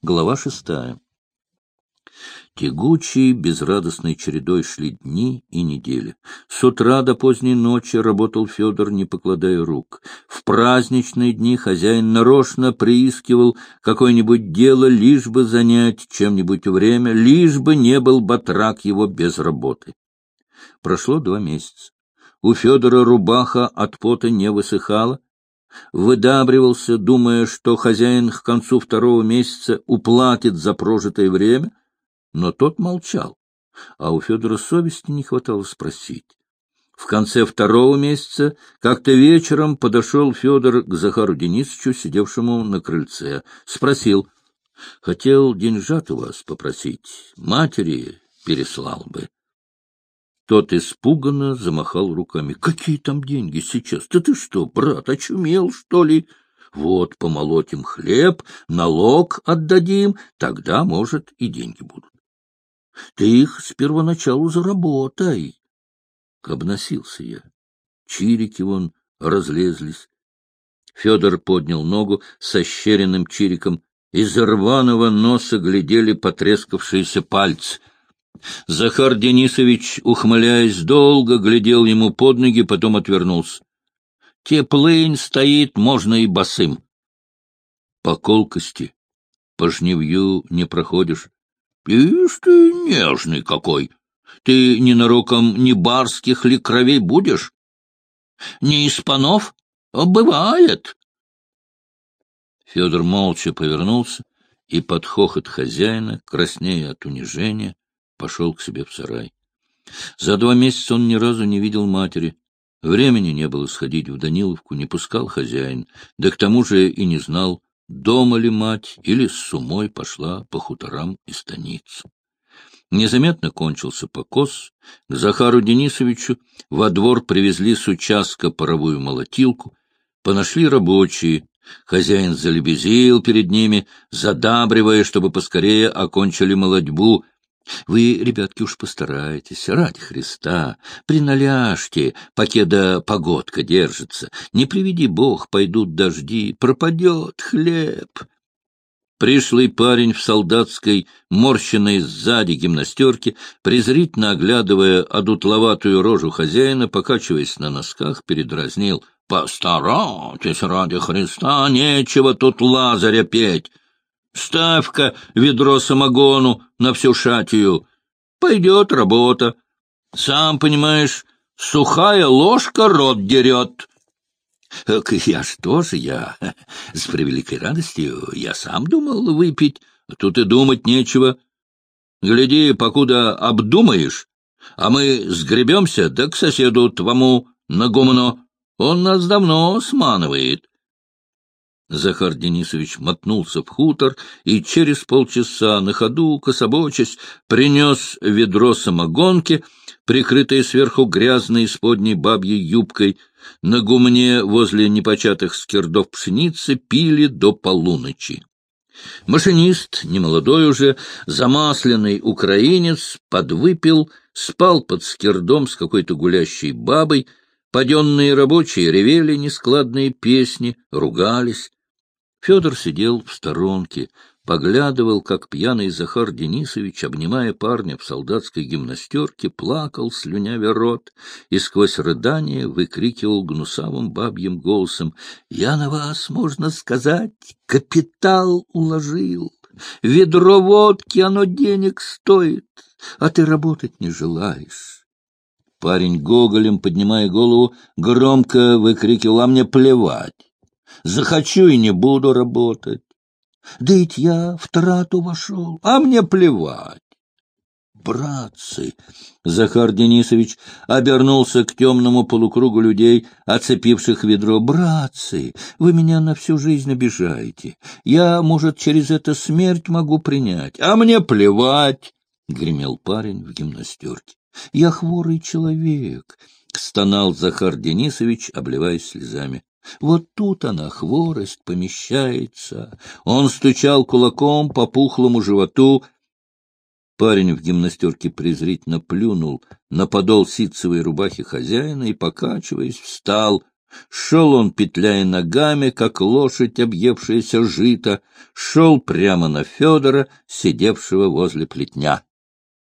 Глава шестая. Тягучей, безрадостной чередой шли дни и недели. С утра до поздней ночи работал Федор, не покладая рук. В праздничные дни хозяин нарочно приискивал какое-нибудь дело, лишь бы занять чем-нибудь время, лишь бы не был батрак его без работы. Прошло два месяца. У Федора рубаха от пота не высыхала, выдабривался, думая, что хозяин к концу второго месяца уплатит за прожитое время, но тот молчал, а у Федора совести не хватало спросить. В конце второго месяца как-то вечером подошел Федор к Захару Денисовичу, сидевшему на крыльце. Спросил, хотел деньжат у вас попросить, матери переслал бы. Тот испуганно замахал руками. — Какие там деньги сейчас? Да ты что, брат, очумел, что ли? Вот помолотим хлеб, налог отдадим, тогда, может, и деньги будут. Ты их с первоначалу заработай. Обносился я. Чирики вон разлезлись. Федор поднял ногу со щеренным чириком. Из рваного носа глядели потрескавшиеся пальцы — Захар Денисович, ухмыляясь, долго глядел ему под ноги, потом отвернулся. Теплынь стоит, можно и босым. По колкости, по жневью не проходишь. Ишь ты нежный какой! Ты ненароком не барских ли кровей будешь? Не из панов? Бывает. Федор молча повернулся и под хохот хозяина, краснея от унижения, пошел к себе в сарай. За два месяца он ни разу не видел матери. Времени не было сходить в Даниловку, не пускал хозяин, да к тому же и не знал, дома ли мать или с сумой пошла по хуторам и станицу. Незаметно кончился покос. К Захару Денисовичу во двор привезли с участка паровую молотилку. Понашли рабочие. Хозяин залебезил перед ними, задабривая, чтобы поскорее окончили молодьбу — вы, ребятки, уж постарайтесь, ради Христа, приналяжьте, покеда погодка держится. Не приведи Бог, пойдут дожди, пропадет хлеб. Пришлый парень в солдатской, морщенной сзади гимнастерке, презрительно оглядывая одутловатую рожу хозяина, покачиваясь на носках, передразнил. — Постарайтесь ради Христа, нечего тут Лазаря петь. Ставь-ка ведро самогону на всю шатию. Пойдет работа. Сам понимаешь, сухая ложка рот дерет. Я что же, я с превеликой радостью, я сам думал выпить, тут и думать нечего. Гляди, покуда обдумаешь, а мы сгребемся, да к соседу твому на гумно. Он нас давно сманывает. Захар Денисович мотнулся в хутор и через полчаса на ходу, кособочась, принес ведро самогонки, прикрытое сверху грязной исподней бабьей юбкой. На гумне возле непочатых скирдов пшеницы пили до полуночи. Машинист, немолодой уже, замасленный украинец, подвыпил, спал под скирдом с какой-то гулящей бабой, Паденные рабочие ревели нескладные песни, ругались. Федор сидел в сторонке, поглядывал, как пьяный Захар Денисович, обнимая парня в солдатской гимнастерке, плакал, слюнявя рот, и сквозь рыдание выкрикивал гнусавым бабьим голосом «Я на вас, можно сказать, капитал уложил, ведро водки, оно денег стоит, а ты работать не желаешь». Парень гоголем, поднимая голову, громко выкрикивал «А мне плевать!» Захочу и не буду работать. Да ведь я в трату вошел, а мне плевать. Братцы! Захар Денисович обернулся к темному полукругу людей, оцепивших ведро. Братцы, вы меня на всю жизнь обижаете. Я, может, через это смерть могу принять, а мне плевать, — гремел парень в гимнастерке. Я хворый человек, — стонал Захар Денисович, обливаясь слезами. Вот тут она, хворость, помещается. Он стучал кулаком по пухлому животу. Парень в гимнастерке презрительно плюнул на подол ситцевой рубахи хозяина и, покачиваясь, встал, Шел он, петляя ногами, как лошадь, объевшаяся жито, шел прямо на Федора, сидевшего возле плетня.